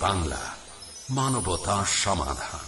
বাংলা মানবতা সমাধান।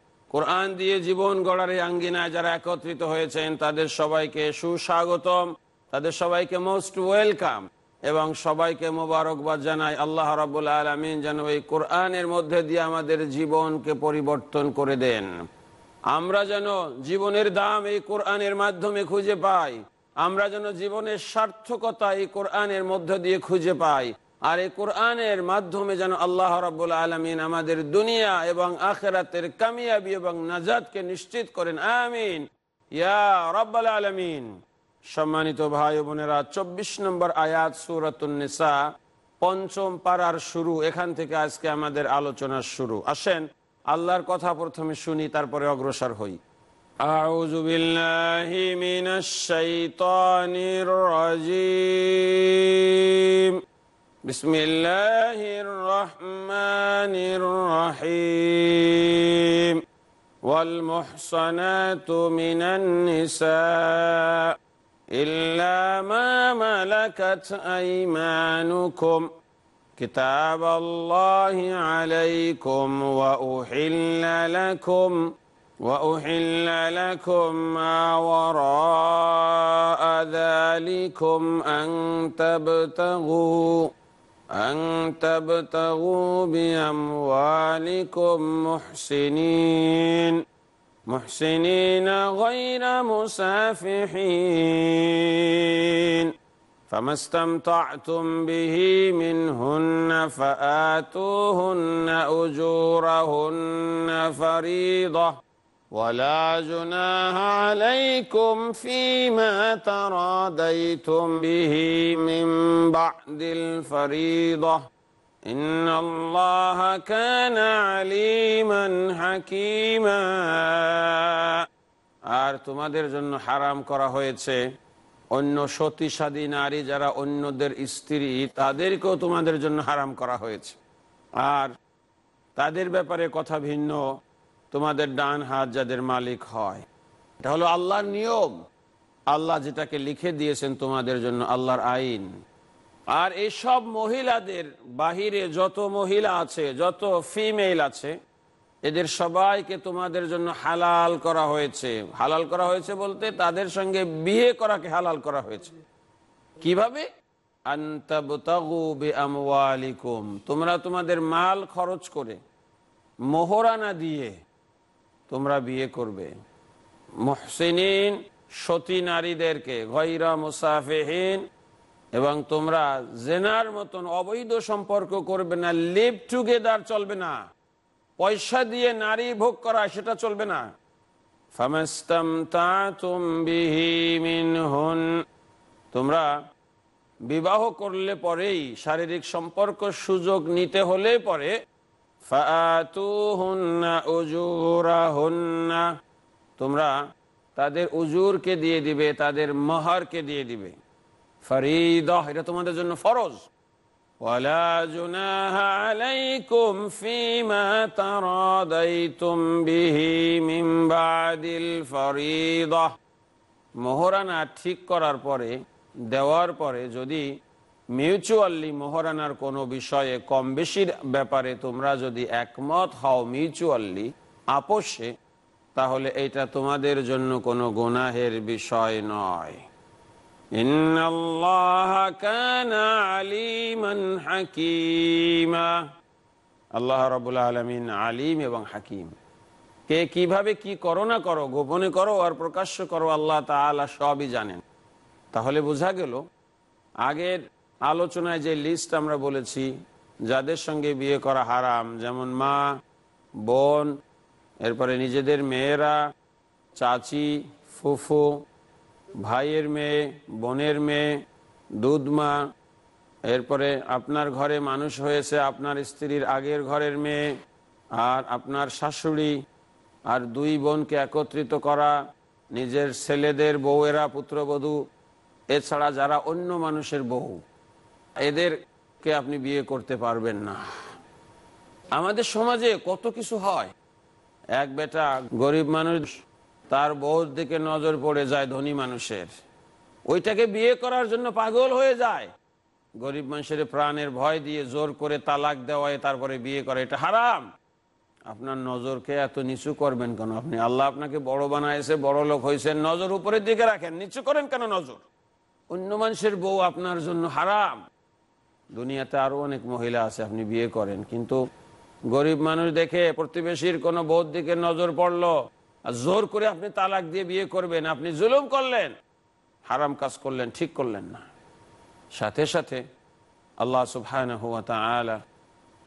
কোরআন দিয়ে জীবন গড়ার আঙ্গিনায় যারা একত্রিত হয়েছেন, তাদের সবাইকে সুস্বাগতম, তাদের সবাইকে মোস্ট ওয়েলকাম এবং সবাইকে মোবারকবাদ জানাই আল্লাহ রাবুল আলমিন যেন এই কোরআনের মধ্যে দিয়ে আমাদের জীবনকে পরিবর্তন করে দেন। আমরা যেন জীবনের দাম এই কোরআনের মাধ্যমে খুঁজে পাই, আমরা যেন জীবনের সার্থকতা এই কোরআনের মধ্য দিয়ে খুঁজে পাই। আর এই কোরআনের মাধ্যমে যেন আল্লাহ রাবুল আলমিন আমাদের দুনিয়া এবং আখেরাতের কামিয়াবি এবং নাজাদকে নিশ্চিত করেন আমিন ইয়া রব্বাল আলমিন সম্মানিত ভাই বোনেরা চব্বিশ নম্বর আয়াত সুরাতুন্নেসা পঞ্চম পাড়ার শুরু এখান থেকে আজকে আমাদের আলোচনার শুরু আসেন আল্লাহর কথা প্রথমে শুনি তারপরে অগ্রসর হই أعوذ بالله من الشيطان الرجيم بسم الله الرحمن الرحيم. والمحصنات من النساء. إلا ما ملكت أيمانكم. كتاب الله عليكم وأحل لكم. وأحل لكم ما وراء ذلكم أن تبتغوا. أن تبتغوا بأموالكم محسنين محسنين غير مسافحين. فما استمتعتم به منهن فآتوهن أجورهن فريضة. ولا جناح عليكم فيما تراضيتم به من بعد الفريضة إن الله كان عليما حكيما আর তোমাদের জন্য হারাম করা হয়েছে অন্য সতীসাদী নারী যারা অন্যদের স্ত্রী তাদেরকেও তোমাদের জন্য হারাম করা হয়েছে আর তাদের ব্যাপারে কথা ভিন্ন তোমাদের ডান হাত যাদের মালিক হয়। এটা হলো আল্লাহর নিয়ম। আল্লাহ যেটাকে লিখে দিয়েছেন তোমাদের জন্য আল্লাহর আইন। আর এসব মহিলাদের বাহিরে যত মহিলা আছে, যত ফিমেল আছে, এদের সবাইকে তোমাদের জন্য হালাল করা হয়েছে। হালাল করা হয়েছে বলতে তাদের সঙ্গে বিয়ে করাকে হালাল করা হয়েছে। কীভাবে? তোমরা তোমাদের মাল খরচ করে মোহরানা দিয়ে তোমরা বিয়ে করবে। মহসিন সতী নারীদেরকে গৈরা মুসাফেহীন, এবং তোমরা জেনার মতন অবৈধ সম্পর্ক করবে না লিভ টুগেদার চলবে না। পয়সা দিয়ে নারী ভোগ করা, সেটা চলবে না। তোমরা বিবাহ করলে পরেই শারীরিক সম্পর্ক সুযোগ নিতে হলে পরে তোমরা তাদের উজুরকে দিয়ে দিবে তাদের মহারকে দিয়ে দিবে ফরিদ এটা তোমাদের জন্য ফরজ ولا جناح عليكم فيما تراضيتم به من بعد الفريضة মোহরানা ঠিক করার পরে দেওয়ার পরে যদি মিউচুয়ালি মোহরানার কোনো বিষয়ে কম বেশির ব্যাপারে তোমরা যদি একমত হও মিউচুয়ালি আপোষে, তাহলে এটা তোমাদের জন্য কোনো গুনাহের বিষয় নয়। আল্লাহ আলিম এবং হাকিম। কে করো না করো, গোপনে করো আর প্রকাশ্য করো, আল্লাহ সবই জানেন। তাহলে বোঝা গেল, আগের আলোচনায় যে লিস্ট আমরা বলেছি, যাদের সঙ্গে বিয়ে করা হারাম, যেমন মা, বোন, এরপরে নিজেদের মেয়েরা, চাচি, ফুফু, ভাইয়ের মেয়ে, বোনের মেয়ে দুধমা এরপরে আপনার ঘরে মানুষ হয়েছে, আপনার স্ত্রীর আগের ঘরের মেয়ে, আর আপনার শাশুড়ি, আর দুই বোনকে একত্রিত করা, নিজের ছেলেদের বউয়েরা পুত্রবধূ, এছাড়া যারা অন্য মানুষের বউ। এদেরকে আপনি বিয়ে করতে পারবেন না। আমাদের সমাজে কত কিছু হয়। এক বেটা গরিব মানুষ, তার বউর দিকে নজর পড়ে যায় ধনী মানুষের। ওইটাকে বিয়ে করার জন্য পাগল হয়ে যায়। গরিব মানুষের প্রাণের ভয় দিয়ে জোর করে তালাক দেওয়ায় তারপরে বিয়ে করে, এটা হারাম। আপনার নজরকে এত নিচু করবেন কেন? আপনি আল্লাহ আপনাকে বড় বানাইছে, বড় লোক হয়েছেন নজর উপরের দিকে রাখেন, নিচু করেন কেন নজর? অন্য মানুষের বউ আপনার জন্য হারাম। দুনিয়াতে আরও অনেক মহিলা আছে, আপনি বিয়ে করেন, কিন্তু গরিব মানুষ দেখে প্রতিবেশীর কোনো বউর দিকে নজর পড়ল, আর জোর করে আপনি তালাক দিয়ে বিয়ে করবেন, আপনি জুলুম করলেন, হারাম কাজ করলেন, ঠিক করলেন না। সাথে সাথে আল্লাহ সুবহানাহু ওয়া তাআলা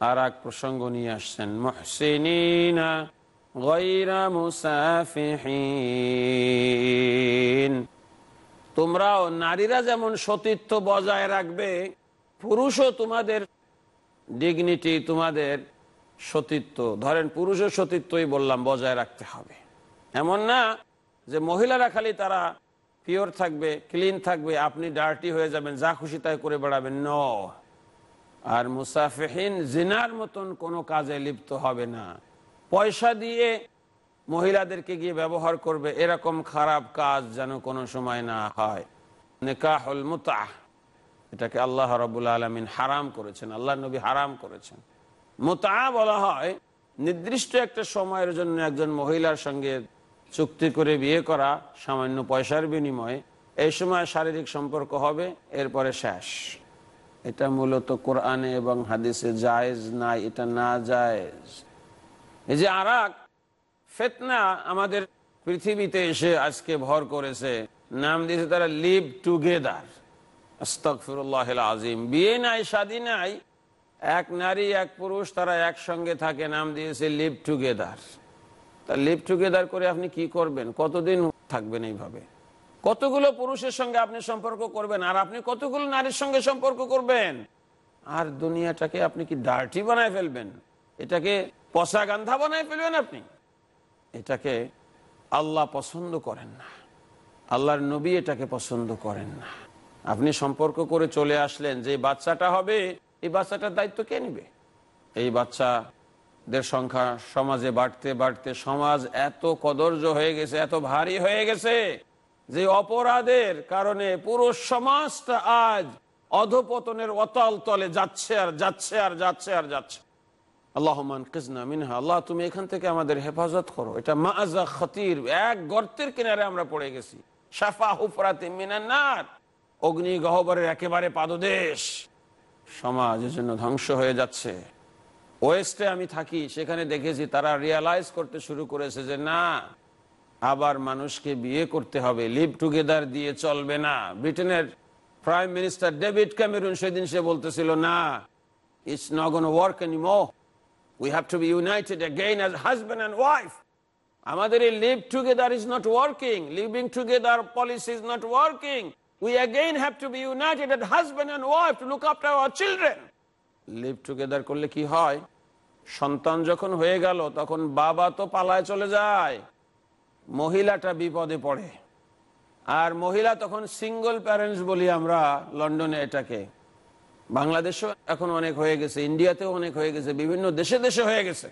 আর এক প্রসঙ্গ নিয়ে আসছেন, মুহসিনিনা গায়রা মুসাফিহিন। তোমরাও নারীরা যেমন সতীত্ব বজায় রাখবে পুরুষও তোমাদের ডিগনিটি তোমাদের সতীত্ব। ধরেন পুরুষের সতীত্বই বললাম, বজায় রাখতে হবে। এমন না যে মহিলারা খালি তারা পিওর থাকবে ক্লিন থাকবে, আপনি ডার্টি হয়ে যাবেন, যা খুশি তাই করে বেড়াবেন। ন আর মুসাফিহীন জিনার মতন কোনো কাজে লিপ্ত হবে না। পয়সা দিয়ে মহিলাদেরকে গিয়ে ব্যবহার করবে, এরকম খারাপ কাজ যেন কোনো সময় না হয়। নেকাহুল মুতাহ। এটাকে আল্লাহ রবুল আলমিন হারাম করেছেন আল্লাহ নবী হারাম করেছেন। মোতা বলা হয়, নির্দিষ্ট একটা সময়ের জন্য একজন মহিলার সঙ্গে চুক্তি করে বিয়ে করা, সামান্য পয়সার বিনিময়ে, এই সময় শারীরিক সম্পর্ক হবে, এরপরে শেষ। এটা মূলত কোরআনে এবং হাদিসে জায়েজ নাই এটা না জায়েজ। এই যে আর ফেতনা আমাদের পৃথিবীতে এসে আজকে ভর করেছে, নাম দিয়েছে তারা লিভ টুগেদার। এক নারী, এক পুরুষ, তারা একসঙ্গে থাকে, নাম দিয়েছে লিভ টুগেদার তা লিভ টুগেদার করে আপনি কি করবেন? কতদিন থাকবেন এইভাবে? কতগুলো পুরুষের সঙ্গে আপনি সম্পর্ক করবেন? আর আপনি কতগুলো নারীর সঙ্গে সম্পর্ক করবেন? আর দুনিয়াটাকে আপনি কি ডার্টি বানায় ফেলবেন? এটাকে পশা গান্ধা বানায় ফেলবেন আপনি? এটাকে আল্লাহ পছন্দ করেন না। আল্লাহর নবী এটাকে পছন্দ করেন না। আপনি সম্পর্ক করে চলে আসলেন যে বাচ্চাটা হবে, এই বাচ্চাটার দায়িত্ব কে নিবে? এই বাচ্চাদের সংখ্যা সমাজে বাড়তে বাড়তে সমাজ এত কদর্য হয়ে গেছে, এত ভারী হয়ে গেছে যে অপরাধের কারণে পুরো সমাজটা আজ অধপতনের অতল তলে যাচ্ছে আর যাচ্ছে আর যাচ্ছে আর যাচ্ছে। আল্লাহমান আল্লাহ তুমি এখান থেকে আমাদের হেফাজত করো। এটা মাজা খতির, এক গর্তের কিনারে আমরা পড়ে গেছি। সাফা হুফরাতে মিনান্নার। অগ্নি গহবরের একেবারে পাদদেশ। সমাজের জন্য ধ্বংস হয়ে যাচ্ছে। ওয়েস্টে আমি থাকি, সেখানে দেখেছি তারা রিয়ালাইজ করতে শুরু করেছে যে না, আবার মানুষকে বিয়ে করতে হবে লিভ টুগেদার দিয়ে চলবে না। ব্রিটেনের প্রাইম মিনিস্টার ডেভিড ক্যামেরুন সেদিন সে বলতেছিল, না it's not gone work any more we have to be united again as husband and wife আমাদের এই live together is not working living together policy is not working we again have to be united as husband and wife to look after our children. Live together করলে কি হয়? সন্তান যখন হয়ে গেল, তখন বাবা তো পালায় চলে যায়। মহিলাটা বিপদে পড়ে। আর মহিলা তখন সিঙ্গল প্যারেন্টস বলি আমরা লন্ডনে এটাকে। বাংলাদেশেও এখন অনেক হয়ে গেছে, ইন্ডিয়াতেও অনেক হয়ে গেছে, বিভিন্ন দেশে দেশে হয়ে গেছে।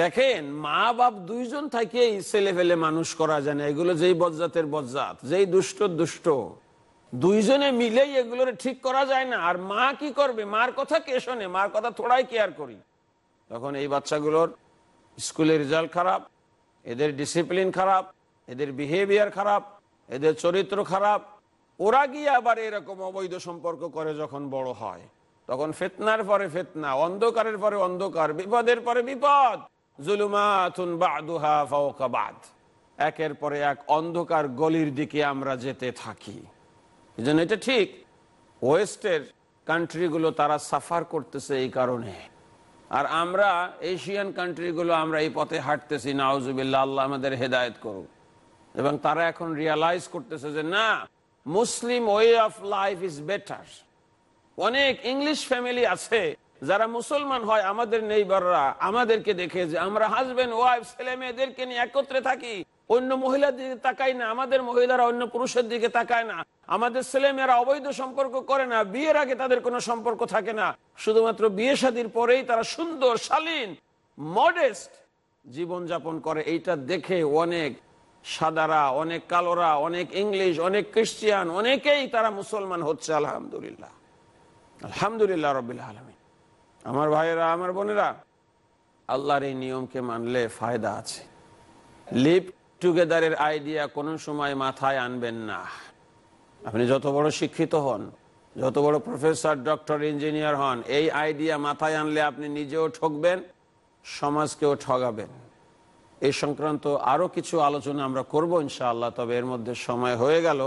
দেখেন মা বাপ দুইজন থাকেই ছেলে ফেলে মানুষ করা যায় না। এগুলো যেই বজ্জাতের বজ্জাত, যেই দুষ্ট দুষ্ট। দুইজনে মিলেই এগুলোর ঠিক করা যায় না। আর মা কি করবে? মার কথা কে শোনে? মার কথা থোড়াই কেয়ার করি। তখন এই বাচ্চাগুলোর স্কুলের রেজাল্ট খারাপ, এদের ডিসিপ্লিন খারাপ, এদের বিহেভিয়ার খারাপ, এদের চরিত্র খারাপ। ওরা গিয়ে আবার এরকম অবৈধ সম্পর্ক করে যখন বড় হয়। তখন ফেতনার পরে ফেতনা, অন্ধকারের পরে অন্ধকার, বিপদের পরে বিপদ। ফাওকা একের পরে এক অন্ধকার গলির দিকে আমরা যেতে থাকি। এই এটা ঠিক। ওয়েস্টের কান্ট্রিগুলো তারা সাফার করতেছে এই কারণে। আর আমরা এশিয়ান কান্ট্রিগুলো আমরা এই পথে হাঁটতেছি নাউজুবিল্লা আল্লাহ আমাদের হেদায়ত করুক। এবং তারা এখন রিয়ালাইজ করতেছে যে, না, Muslim way of life is better অনেক ইংলিশ ফ্যামিলি আছে, যারা মুসলমান হয়, আমাদের নেইবাররা আমাদেরকে দেখে যে, আমরা হাজবেন্ড ওয়াইফ ছেলে মেয়েদেরকে নিয়ে একত্রে থাকি। অন্য মহিলার দিকে তাকায় না, আমাদের মহিলারা অন্য পুরুষের দিকে তাকায় না। আমাদের ছেলে মেয়েরা অবৈধ সম্পর্ক করে না, বিয়ের আগে তাদের কোনো সম্পর্ক থাকে না। শুধুমাত্র বিয়ে শাদির পরেই তারা সুন্দর, শালীন মডেস্ট জীবন যাপন করে। এইটা দেখে অনেক সাদারা, অনেক কালোরা, অনেক ইংলিশ, অনেক খ্রিস্টিয়ান অনেকেই তারা মুসলমান হচ্ছে, আলহামদুলিল্লাহ। আলহামদুলিল্লাহ রবিল আলমী আমার ভাইয়েরা, আমার বোনেরা, আল্লাহর এই নিয়মকে মানলে ফায়দা আছে। লিভ টুগেদারের আইডিয়া কোনো সময় মাথায় আনবেন না। আপনি যত বড় শিক্ষিত হন, যত বড় প্রফেসর, ডক্টর, ইঞ্জিনিয়ার হন, এই আইডিয়া মাথায় আনলে আপনি নিজেও ঠকবেন, সমাজকেও ঠগাবেন। এই সংক্রান্ত আরও কিছু আলোচনা আমরা করব ইনশাআল্লাহ, তবে এর মধ্যে সময় হয়ে গেল।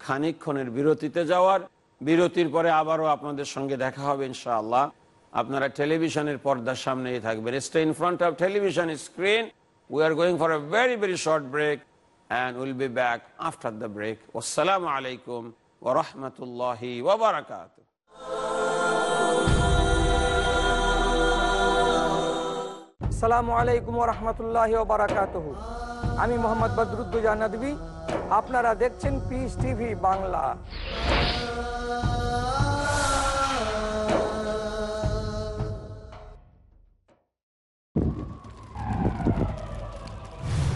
খানিকক্ষণের বিরতিতে যাওয়ার, বিরতির পরে আবারও আপনাদের সঙ্গে দেখা হবে ইনশাআল্লাহ। আপনারা টেলিভিশনের পর্দার সামনেই থাকবেন। Stay in front of television screen we are going for a very very short break and will be back after the break আসসালামু আলাইকুম ওরহমতুল্লাহি ওবরাকাত সালামু আলাইকুম রহমতুল্লাহ বারাকাত আমি মোহাম্মদ বদরুদ্দুজা নদী আপনারা দেখছেন Peace TV Bangla.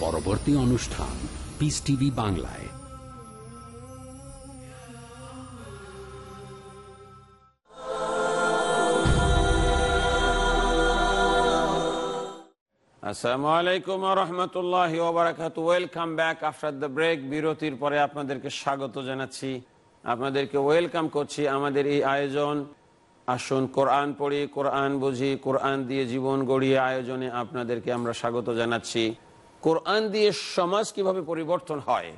পরবর্তী অনুষ্ঠান পিস টিভি বাংলায়। আলাইকুম welcome back after the break বিরতির পরে আপনাদেরকে স্বাগত জানাচ্ছি। আপনাদেরকে ওয়েলকাম করছি আমাদের এই আয়োজন। আসুন, কোরআন পড়ি, কোরআন বুঝি, কোরআন দিয়ে জীবন গড়িয়ে আয়োজনে আপনাদেরকে আমরা স্বাগত জানাচ্ছি। কোরআন দিয়ে সমাজ কীভাবে পরিবর্তন হয়?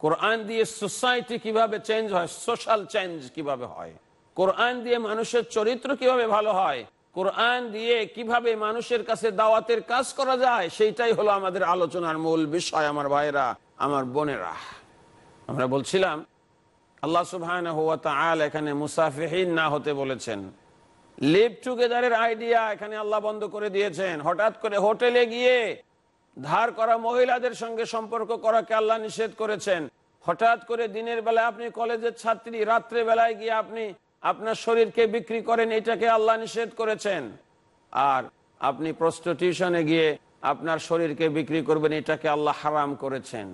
কোরআন দিয়ে সোসাইটি কীভাবে চেঞ্জ হয়? সোশ্যাল চেঞ্জ কীভাবে হয়? কোরআন দিয়ে মানুষের চরিত্র কীভাবে ভালো হয়? কোরআন দিয়ে কীভাবে মানুষের কাছে দাওয়াতের কাজ করা যায়? সেইটাই হলো আমাদের আলোচনার মূল বিষয়, আমার ভাইরা আমার বোনেরা। আমরা বলছিলাম, আল্লাহ সুবহান এখানে মুসাফিহীন না হতে বলেছেন। লিভ টুগেদারের আইডিয়া এখানে আল্লাহ বন্ধ করে দিয়েছেন। হঠাৎ করে হোটেলে গিয়ে ধার করা মহিলাদের সঙ্গে সম্পর্ক করাকে আল্লাহ নিষেধ করেছেন। হঠাৎ করে দিনের বেলায় আপনি কলেজের ছাত্রী রাত্রে বেলায় গিয়ে আপনি আপনার শরীরকে বিক্রি করেন, এটাকে আল্লাহ নিষেধ করেছেন। আর আপনি প্রস্টিটিউশনে গিয়ে আপনার শরীরকে বিক্রি করবেন, এটাকে আল্লাহ হারাম করেছেন।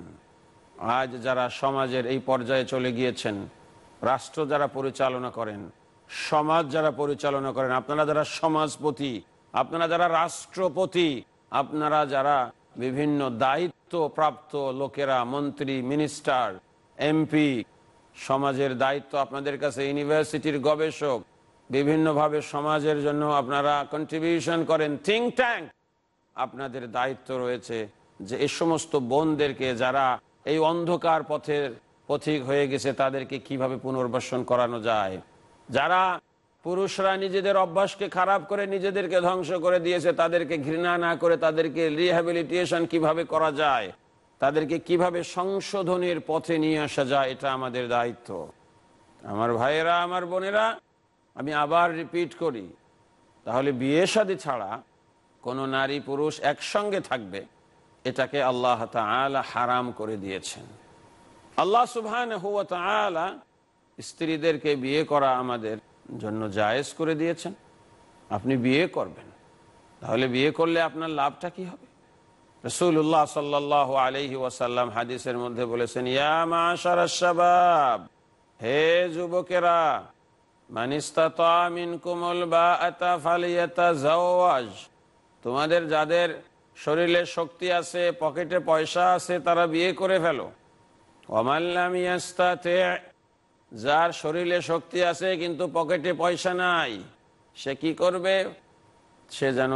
আজ যারা সমাজের এই পর্যায়ে চলে গিয়েছেন, রাষ্ট্র যারা পরিচালনা করেন, সমাজ যারা পরিচালনা করেন, আপনারা যারা সমাজপতি, আপনারা যারা রাষ্ট্রপতি, আপনারা যারা বিভিন্ন দায়িত্ব প্রাপ্ত লোকেরা, মন্ত্রী মিনিস্টার এমপি সমাজের দায়িত্ব আপনাদের কাছে ইউনিভার্সিটির গবেষক, বিভিন্নভাবে সমাজের জন্য আপনারা কন্ট্রিবিউশন করেন থিঙ্ক ট্যাঙ্ক আপনাদের দায়িত্ব রয়েছে যে এই সমস্ত বোনদেরকে যারা এই অন্ধকার পথের পথিক হয়ে গেছে, তাদেরকে কীভাবে পুনর্বাসন করানো যায়? যারা পুরুষরা নিজেদের অভ্যাসকে খারাপ করে নিজেদেরকে ধ্বংস করে দিয়েছে, তাদেরকে ঘৃণা না করে তাদেরকে রিহ্যাবিলিটেশন কীভাবে করা যায়, তাদেরকে কীভাবে সংশোধনের পথে নিয়ে আসা যায়, এটা আমাদের দায়িত্ব। আমার ভাইয়েরা, আমার বোনেরা, আমি আবার রিপিট করি, তাহলে বিয়ে শাদী ছাড়া কোনো নারী পুরুষ একসঙ্গে থাকবে, এটাকে আল্লাহ তাআলা হারাম করে দিয়েছেন। আল্লাহ সুবহান স্ত্রীদেরকে বিয়ে করা আমাদের জন্য জায়েজ করে দিয়েছেন। আপনি বিয়ে করবেন। তাহলে বিয়ে করলে আপনার লাভটা কি হবে? রসুল্লাহ সাল্লাহ আলহি ওয়াসাল্লাম হাদিসের মধ্যে বলেছেন, ইয়া মাশার শাবাব, হে যুবকেরা তোমাদের যাদের শরীরে শক্তি আছে, পকেটে পয়সা আছে, তারা বিয়ে করে ফেলো। ইয়াস্তাতে যার শরীরে শক্তি আছে, কিন্তু পকেটে পয়সা নাই, সে কি করবে? সে যেন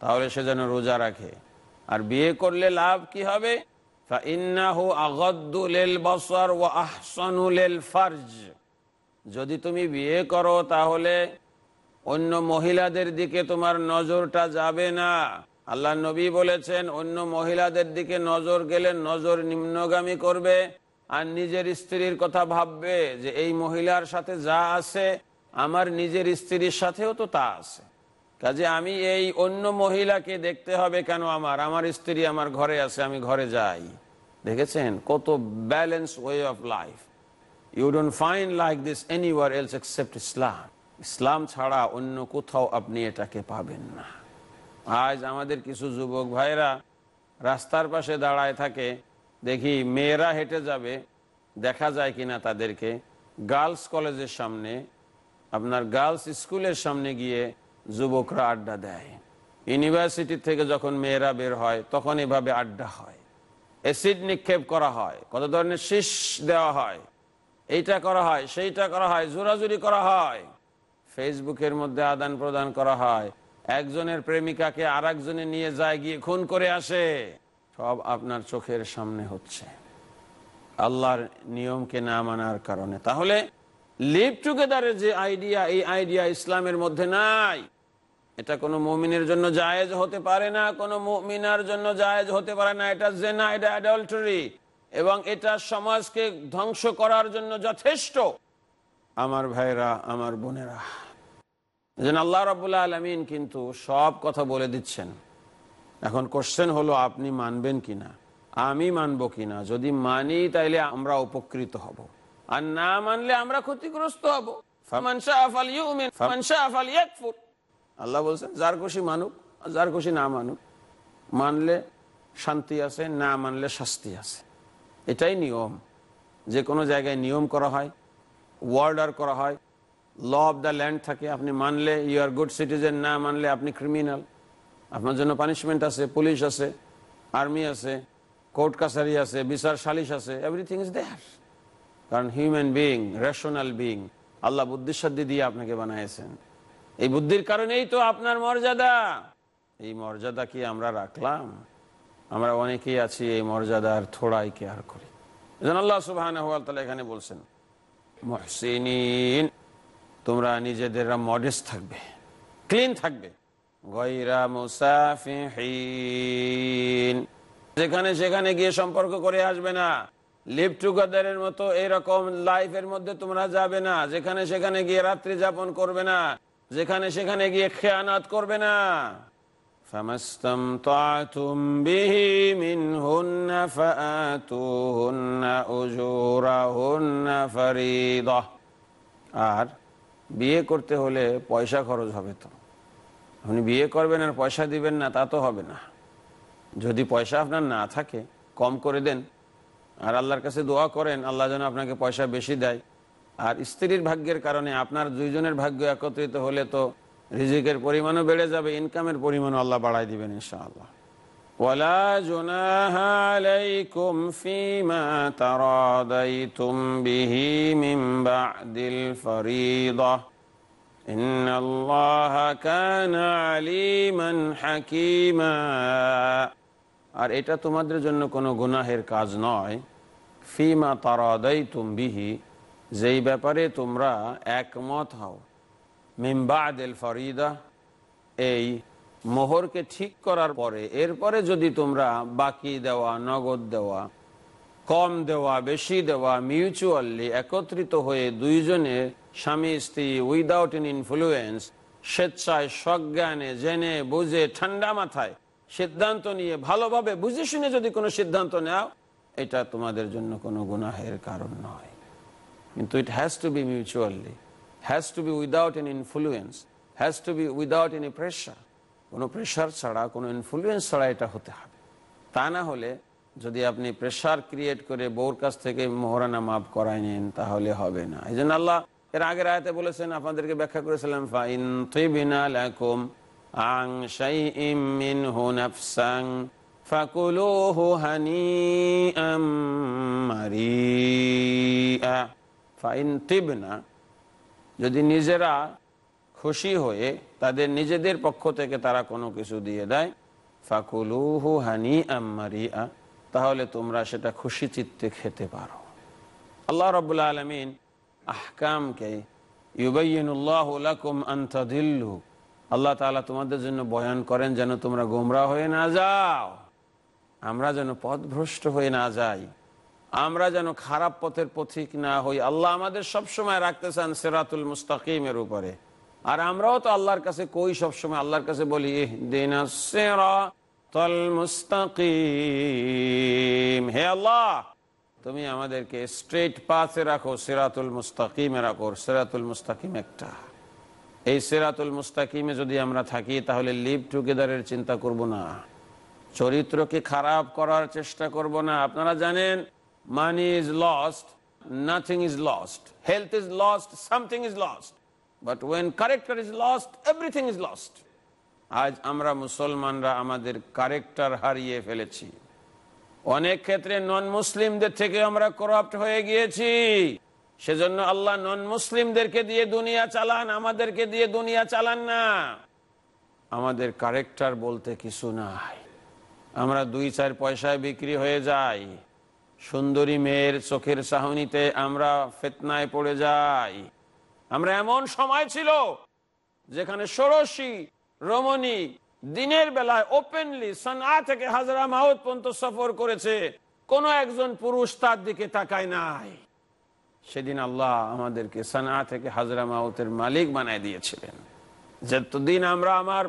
তাহলে সে যেন রোজা রাখে। আর বিয়ে করলে লাভ কি হবে? যদি তুমি বিয়ে করো, তাহলে অন্য মহিলাদের দিকে তোমার নজরটা যাবে না। আল্লাহ নবী বলেছেন, অন্য মহিলাদের দিকে নজর গেলে নজর নিম্নগামী করবে। আর নিজের স্ত্রীর কথা ভাববে যে এই মহিলার সাথে যা আছে, আমার নিজের স্ত্রীর সাথেও তো তা আছে। কাজে আমি এই অন্য মহিলাকে দেখতে হবে কেন আমার? আমার স্ত্রী আমার ঘরে আছে, আমি ঘরে যাই। দেখেছেন? কত balance way of life you don't find like this anywhere else except Islam ইসলাম ছাড়া অন্য কোথাও আপনি এটাকে পাবেন না। আজ আমাদের কিছু যুবক ভাইরা রাস্তার পাশে দাঁড়ায় থাকে। দেখি মেয়েরা হেঁটে যাবে, দেখা যায় কিনা তাদেরকে। গার্লস কলেজের সামনে, আপনার গার্লস স্কুলের সামনে গিয়ে যুবকরা আড্ডা দেয়। ইউনিভার্সিটি থেকে যখন মেয়েরা বের হয়, তখন এভাবে আড্ডা হয়। অ্যাসিড নিক্ষেপ করা হয়, কত ধরনের শীষ দেওয়া হয়। এইটা করা হয়, সেইটা করা হয়, জোরাজুরি করা হয়। ফেসবুকের মধ্যে আদান প্রদান করা হয়। একজনের প্রেমিকাকে আর নিয়ে যায়, গিয়ে খুন করে আসে। সব আপনার চোখের সামনে হচ্ছে। আল্লাহর নিয়মকে না মানার কারণে। তাহলে লিভ টুগেদারের যে আইডিয়া এই আইডিয়া ইসলামের মধ্যে নাই। এটা কোনো মুমিনের জন্য জায়েজ হতে পারে না, কোনো মমিনার জন্য জায়েজ হতে পারে না। এটা জেনা, এটা অ্যাডাল্টারি এবং এটা সমাজকে ধ্বংস করার জন্য যথেষ্ট। আমার ভাইরা, আমার বোনেরা। যেন আল্লাহ রবুল্লা আলমিন কিন্তু সব কথা বলে দিচ্ছেন। এখন কোশ্চেন হলো, আপনি মানবেন কিনা? আমি মানবো কিনা? যদি মানি, তাইলে আমরা উপকৃত হব। আর না মানলে আমরা ক্ষতিগ্রস্ত হব। আল্লাহ বলছেন, যার খুশি মানুক যার খুশি না মানুক, মানলে শান্তি আছে, না মানলে শাস্তি আছে। এটাই নিয়ম। যে কোনো জায়গায় নিয়ম করা হয় ওয়ার্ডার করা হয়। ল অফ দ্য ল্যান্ড থাকে, আপনি মানলে ইউ আর গুড সিটিজেন না মানলে আপনি ক্রিমিনাল আপনার জন্য পানিশমেন্ট আছে পুলিশ আছে আর্মি আছে কোর্ট কাছারি আছে, বিচার সালিশ আছে এভরিথিং ইজ দেয়ার কারণ হিউম্যান বিং রেশনাল বিং আল্লাহ বুদ্ধিসাধ্য দিয়ে আপনাকে বানিয়েছেন এই বুদ্ধির কারণেই তো আপনার মর্যাদা। এই মর্যাদা কি আমরা রাখলাম? আমরা অনেকেই আছি, এই মর্যাদার থোড়াই কেয়ার করি। আল্লাহ সুবাহ এখানে বলছেন মহসিন তোমরা নিজেদের মডেস্ট থাকবে ক্লিন থাকবে। যেখানে সেখানে গিয়ে সম্পর্ক করে আসবে না। লিভ টুগেদারের মতো এরকম লাইফের মধ্যে তোমরা যাবে না। যেখানে সেখানে গিয়ে রাত্রি যাপন করবে না। যেখানে সেখানে গিয়ে খেয়ানাত করবে না। আর বিয়ে করতে হলে পয়সা খরচ হবে তো। আপনি বিয়ে করবেন আর পয়সা দিবেন না তা তো হবে না যদি পয়সা আপনার না থাকে কম করে দেন আর আল্লাহর কাছে দোয়া করেন আল্লাহ যেন আপনাকে পয়সা বেশি দেয় আর স্ত্রীর ভাগ্যের কারণে আপনার দুইজনের ভাগ্য একত্রিত হলে তো রিজিকের পরিমাণও বেড়ে যাবে ইনকামের পরিমাণও আল্লাহ বাড়াই দিবেন ইনশাআল্লাহ ولا جناح عليكم فيما تراضيتم به من بعد الفريضة আর এটা তোমাদের জন্য কোনো গুনাহের কাজ নয়। ফিমা তারাদাই বিহি, যেই ব্যাপারে তোমরা একমত হও। মিমবাদ ফরিদা, এই মোহরকে ঠিক করার পরে। এরপরে যদি তোমরা বাকি দেওয়া, নগদ দেওয়া, কম দেওয়া, বেশি দেওয়া, মিউচুয়ালি একত্রিত হয়ে দুইজনে স্বামী স্ত্রী উইদাউট ইন ইনফ্লুয়েন্স স্বেচ্ছায় সজ্ঞানে জেনে বুঝে ঠান্ডা মাথায় সিদ্ধান্ত নিয়ে ভালোভাবে বুঝে শুনে যদি কোনো সিদ্ধান্ত নেও, এটা তোমাদের জন্য কোনো গুনাহের কারণ নয়। কিন্তু it has to be mutually has to be without an influence has to be without any pressure কোনো প্রেশার ছাড়া, কোনো ইনফ্লুয়েন্স ছাড়া এটা হতে হবে। তা না হলে যদি আপনি প্রেশার ক্রিয়েট করে বউর কাছ থেকে মোহরানা মাফ করাই নেন, তাহলে হবে না। এই আল্লাহ এর আগের আয়তে বলেছেন, আপনাদেরকে ব্যাখ্যা করেছিলাম, ফাইন আং ফাইন যদি নিজেরা খুশি হয়ে তাদের নিজেদের পক্ষ থেকে তারা কোনো কিছু দিয়ে দেয়, ফাকুলুহু হানি আম্মারিয়া তাহলে তোমরা সেটা খুশি চিত্তে খেতে পারো। আল্লাহ রবুল্লা আলমিন আহকামকে আল্লাহ তালা তোমাদের জন্য বয়ান করেন যেন তোমরা গোমরা হয়ে না যাও। আমরা যেন পথভ্রষ্ট হয়ে না যাই। আমরা যেন খারাপ পথের পথিক না হই। আল্লাহ আমাদের সবসময় রাখতে চান সেরাতুল মুস্তাকিমের উপরে। আর আমরাও তো আল্লাহর কাছে কই সবসময়? আল্লাহর কাছে বলি মুস্তাকিম। হে আল্লাহ! তুমি আমাদেরকে স্ট্রেট পাথে রাখো, সিরাতুল মুস্তাকিমে রাখো সিরাতুল মুস্তাকিম একটা। এই সিরাতুল মুস্তাকিমে যদি আমরা থাকি, তাহলে লিভ টুগেদারের চিন্তা করব না। চরিত্রকে খারাপ করার চেষ্টা করব না। আপনারা জানেন money is lost nothing is lost health is lost something is lost but when character is lost everything is lost আজ আমরা মুসলমানরা আমাদের ক্যারেক্টার হারিয়ে ফেলেছি। অনেক ক্ষেত্রে নন মুসলিমদের থেকে আমরা করাপ্ট হয়ে গিয়েছি। সেজন্য আল্লাহ নন মুসলিমদেরকে দিয়ে দুনিয়া চালান, আমাদেরকে দিয়ে দুনিয়া চালান না। আমাদের কারেক্টার বলতে কিছু নাই। আমরা দুই চার পয়সায় বিক্রি হয়ে যাই। সুন্দরী মেয়ের চোখের চাহনিতে আমরা ফেতনায় পড়ে যাই। আমরা এমন সময় ছিল যেখানে ষোড়শী, রমণী দিনের বেলায় ওপেনলি সানা থেকে হাজরা মাহত পর্যন্ত সফর করেছে। কোন একজন পুরুষ তার দিকে তাকায় নাই। সেদিন আল্লাহ আমাদেরকে সানা থেকে হাজরা মাহতের মালিক বানায় দিয়েছিলেন। যতদিন আমরা আমার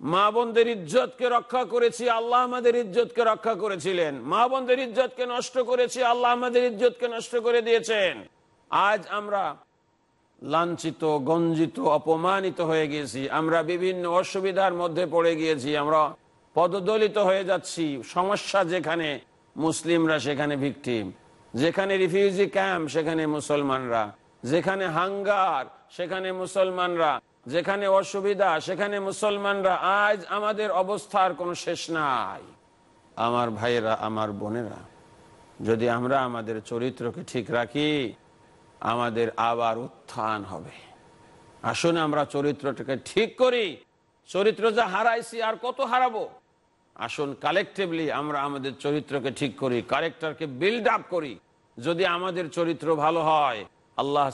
মা বোনদের ইজ্জতকে রক্ষা করেছি, আল্লাহ আমাদের ইজ্জতকে রক্ষা করেছিলেন। মা বোনদের ইজ্জতকে নষ্ট করেছি, আল্লাহ আমাদের ইজ্জতকে নষ্ট করে দিয়েছেন। আজ আমরা লাঞ্ছিত, গঞ্জিত, অপমানিত হয়ে গিয়েছি। আমরা বিভিন্ন অসুবিধার মধ্যে পড়ে গিয়েছি। আমরা পদদলিত হয়ে যাচ্ছি। সমস্যা যেখানে, মুসলিমরা সেখানে ভিকটিম। যেখানে রিফিউজি ক্যাম্প, সেখানে মুসলমানরা। যেখানে হাঙ্গার, সেখানে মুসলমানরা। যেখানে অসুবিধা, সেখানে মুসলমানরা। আজ আমাদের অবস্থার কোনো শেষ নাই। আমার ভাইয়েরা, আমার বোনেরা, যদি আমরা আমাদের চরিত্রকে ঠিক রাখি আমাদের আবার উত্থান হবে। আসুন আমরা চরিত্রটাকে ঠিক করি। চরিত্র যা হারাইছি আর কত হারাবো? আসুন কালেকটিভলি আমরা আমাদের চরিত্রকে ঠিক করি ক্যারেক্টারকে বিল্ড আপ করি। যদি আমাদের চরিত্র ভালো হয়, আল্লাহ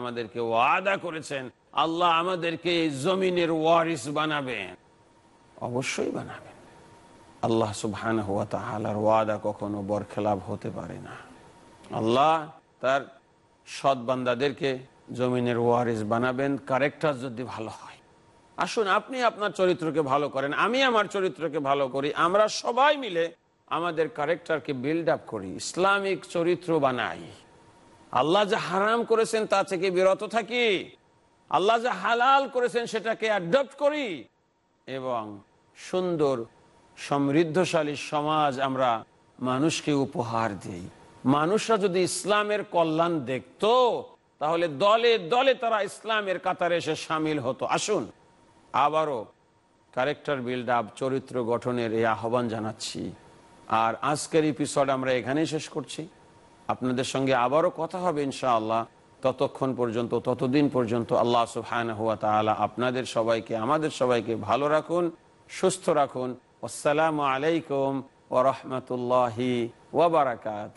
আমাদেরকে ওয়াদা করেছেন, আল্লাহ আমাদেরকে জমিনের ওয়ারিস বানাবেন। অবশ্যই বানাবেন। আল্লাহ সুবহানাহু ওয়া তাআলার ওয়াদা কখনো বরখেলাপ হতে পারে না। আল্লাহ তার সৎ বান্দাদেরকে জমিনের ওয়ারিস বানাবেন, কারেক্টার যদি ভালো হয়। আসুন, আপনি আপনার চরিত্রকে ভালো করেন, আমি আমার চরিত্রকে ভালো করি, আমরা সবাই মিলে আমাদের ক্যারেক্টারকে বিল্ড আপ করি, ইসলামিক চরিত্র বানাই। আল্লাহ যা হারাম করেছেন তা থেকে বিরত থাকি, আল্লাহ যে হালাল করেছেন সেটাকে অ্যাডপ্ট করি, এবং সুন্দর, সমৃদ্ধশালী সমাজ আমরা মানুষকে উপহার দিই। মানুষরা যদি ইসলামের কল্যাণ দেখত, তাহলে দলে দলে তারা ইসলামের কাতারে এসে সামিল হতো। আসুন, আবারও ক্যারেক্টার বিল্ড আপ চরিত্র গঠনের এই আহ্বান জানাচ্ছি। আর আজকের এপিসোড আমরা এখানেই শেষ করছি। আপনাদের সঙ্গে আবারও কথা হবে ইনশাআল্লাহ। ততক্ষণ পর্যন্ত, ততদিন পর্যন্ত আল্লাহ সুহান হুয়া তালা আপনাদের সবাইকে, আমাদের সবাইকে ভালো রাখুন, সুস্থ রাখুন। আসসালামু আলাইকুম ওরহমতুল্লাহি ওবরাকাত